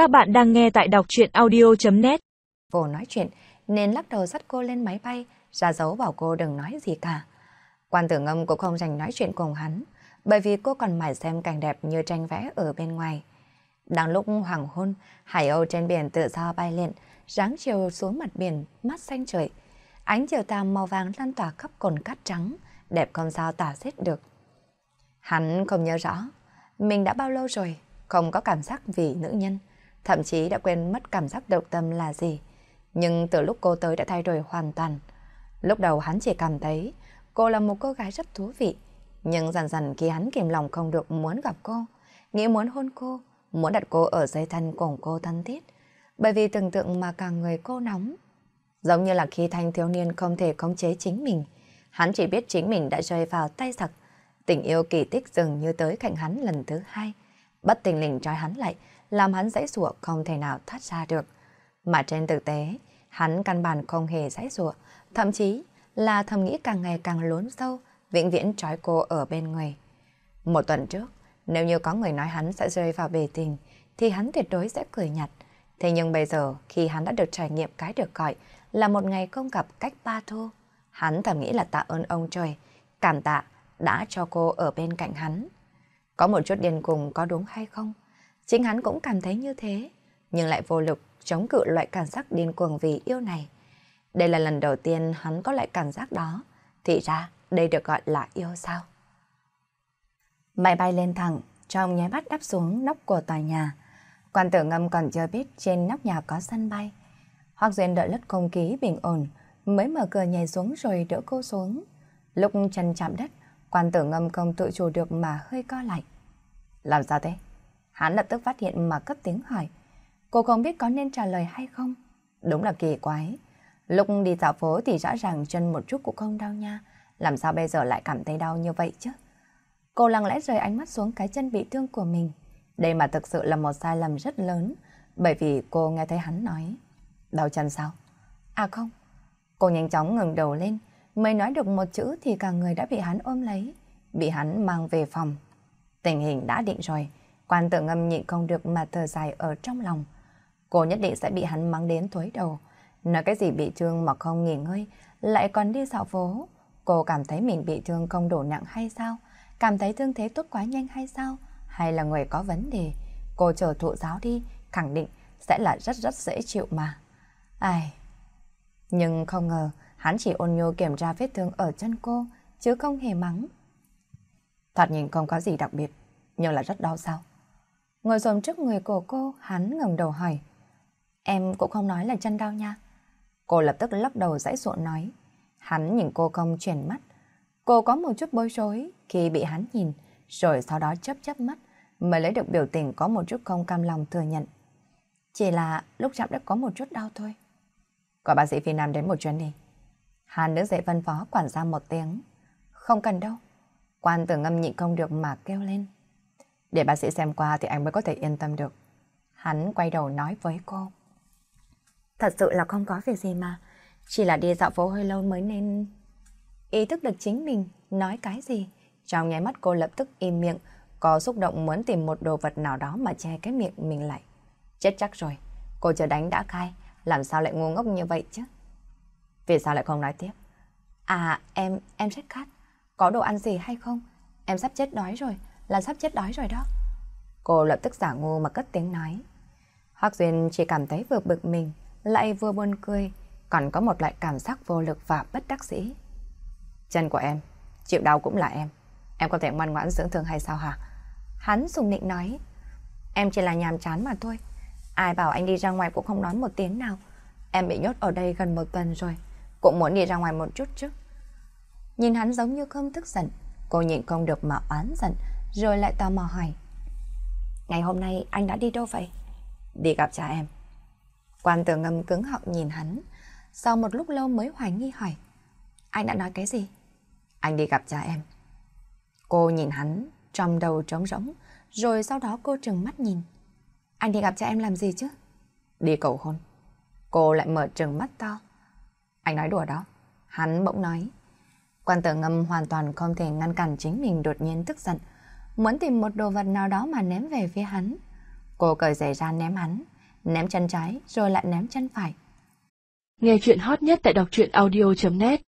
Các bạn đang nghe tại đọc chuyện audio.net Cô nói chuyện nên lắc đầu dắt cô lên máy bay, ra dấu bảo cô đừng nói gì cả. Quan tử ngâm cũng không dành nói chuyện cùng hắn, bởi vì cô còn mải xem cảnh đẹp như tranh vẽ ở bên ngoài. Đang lúc hoàng hôn, hải âu trên biển tự do bay lên, ráng chiều xuống mặt biển, mắt xanh trời. Ánh chiều tà màu vàng lan tỏa khắp cồn cát trắng, đẹp không sao tả xiết được. Hắn không nhớ rõ, mình đã bao lâu rồi, không có cảm giác vì nữ nhân, thậm chí đã quên mất cảm giác động tâm là gì. Nhưng từ lúc cô tới đã thay đổi hoàn toàn. Lúc đầu hắn chỉ cảm thấy cô là một cô gái rất thú vị, nhưng dần dần khi hắn kìm lòng không được muốn gặp cô, nghĩ muốn hôn cô, muốn đặt cô ở dây thân cùng cô thân thiết, bởi vì tưởng tượng mà càng người cô nóng. Giống như là khi thanh thiếu niên không thể khống chế chính mình, hắn chỉ biết chính mình đã rơi vào tay giặc. Tình yêu kỳ tích dường như tới cạnh hắn lần thứ hai, bất tình lình trói hắn lại, làm hắn dãy rủa không thể nào thoát ra được. Mà trên thực tế, hắn căn bản không hề dãy rủa, thậm chí là thầm nghĩ càng ngày càng lún sâu, vĩnh viễn trói cô ở bên người. Một tuần trước, nếu như có người nói hắn sẽ rơi vào bề tình, thì hắn tuyệt đối sẽ cười nhạt. Thế nhưng bây giờ, khi hắn đã được trải nghiệm cái được gọi là một ngày không gặp cách ba thu, hắn thầm nghĩ là tạ ơn ông trời, cảm tạ đã cho cô ở bên cạnh hắn. Có một chút điên cùng có đúng hay không? Chính hắn cũng cảm thấy như thế, nhưng lại vô lực chống cự loại cảm giác điên cuồng vì yêu này. Đây là lần đầu tiên hắn có loại cảm giác đó. Thì ra, đây được gọi là yêu sao? Máy bay lên thẳng, trong nháy mắt đáp xuống nóc của tòa nhà. Quan tử ngâm còn chưa biết trên nóc nhà có sân bay. Hoặc Duyên đợi lất không khí bình ổn, mới mở cửa nhảy xuống rồi đỡ cô xuống. Lúc chân chạm đất, quan tử ngâm không tự chủ được mà hơi co lại. Làm sao thế? Hắn lập tức phát hiện mà cất tiếng hỏi. Cô không biết có nên trả lời hay không? Đúng là kỳ quái. Lúc đi dạo phố thì rõ ràng chân một chút cũng không đau nha. Làm sao bây giờ lại cảm thấy đau như vậy chứ? Cô lặng lẽ rời ánh mắt xuống cái chân bị thương của mình. Đây mà thực sự là một sai lầm rất lớn. Bởi vì cô nghe thấy hắn nói. Đau chân sao? À không. Cô nhanh chóng ngừng đầu lên. Mới nói được một chữ thì cả người đã bị hắn ôm lấy. Bị hắn mang về phòng. Tình hình đã định rồi. Quan tử ngâm nhịn không được mà thở dài ở trong lòng. Cô nhất định sẽ bị hắn mắng đến thối đầu. Nói cái gì bị thương mà không nghỉ ngơi, lại còn đi dạo phố. Cô cảm thấy mình bị thương không đủ nặng hay sao? Cảm thấy thương thế tốt quá nhanh hay sao? Hay là người có vấn đề? Cô chờ thụ giáo đi, khẳng định sẽ là rất rất dễ chịu mà. Ai... Nhưng không ngờ, hắn chỉ ôn nhô kiểm tra vết thương ở chân cô, chứ không hề mắng. Thoạt nhìn không có gì đặc biệt, nhưng là rất đau sao. Ngồi xổm trước người của cô, hắn ngẩng đầu hỏi. Em cũng không nói là chân đau nha. Cô lập tức lắc đầu dãy ruộng nói. Hắn nhìn cô không chuyển mắt. Cô có một chút bối rối khi bị hắn nhìn, rồi sau đó chấp chấp mắt, mới lấy được biểu tình có một chút không cam lòng thừa nhận. Chỉ là lúc chạm đất có một chút đau thôi. Gọi bác sĩ Phi Nam đến một chuyến đi. Hắn đứng dậy phân phó quản gia một tiếng. Không cần đâu. Quan tử ngâm nhịn không được mà kêu lên. Để bác sĩ xem qua thì anh mới có thể yên tâm được. Hắn quay đầu nói với cô. Thật sự là không có việc gì mà. Chỉ là đi dạo phố hơi lâu mới nên... Ý thức được chính mình nói cái gì. Trong nháy mắt cô lập tức im miệng, có xúc động muốn tìm một đồ vật nào đó mà che cái miệng mình lại. Chết chắc rồi, cô chờ đánh đã khai, làm sao lại ngu ngốc như vậy chứ? Vì sao lại không nói tiếp? À, em, em rất khát. Có đồ ăn gì hay không? Em sắp chết đói rồi, là sắp chết đói rồi đó. Cô lập tức giả ngu mà cất tiếng nói. Hoác Duyên chỉ cảm thấy vừa bực mình, lại vừa buồn cười, còn có một loại cảm giác vô lực và bất đắc dĩ. Chân của em, chịu đau cũng là em. Em có thể ngoan ngoãn dưỡng thương hay sao hả? Hắn sùng nịnh nói. Em chỉ là nhàm chán mà thôi. Ai bảo anh đi ra ngoài cũng không nói một tiếng nào. Em bị nhốt ở đây gần một tuần rồi. Cũng muốn đi ra ngoài một chút chứ. Nhìn hắn giống như không tức giận. Cô nhịn không được mà oán giận. Rồi lại tò mò hỏi. Ngày hôm nay anh đã đi đâu vậy? Đi gặp cha em. Quan tử ngâm cứng họng nhìn hắn. Sau một lúc lâu mới hoài nghi hỏi. Anh đã nói cái gì? Anh đi gặp cha em. Cô nhìn hắn, trong đầu trống rỗng, rồi sau đó cô trừng mắt nhìn. Anh đi gặp cha em làm gì chứ? Đi cầu hôn. Cô lại mở trừng mắt to. Anh nói đùa đó. Hắn bỗng nói. Quan tử ngâm hoàn toàn không thể ngăn cản chính mình đột nhiên tức giận. Muốn tìm một đồ vật nào đó mà ném về phía hắn. Cô cởi giày ra ném hắn, ném chân trái rồi lại ném chân phải. Nghe chuyện hot nhất tại đọc truyện audio.net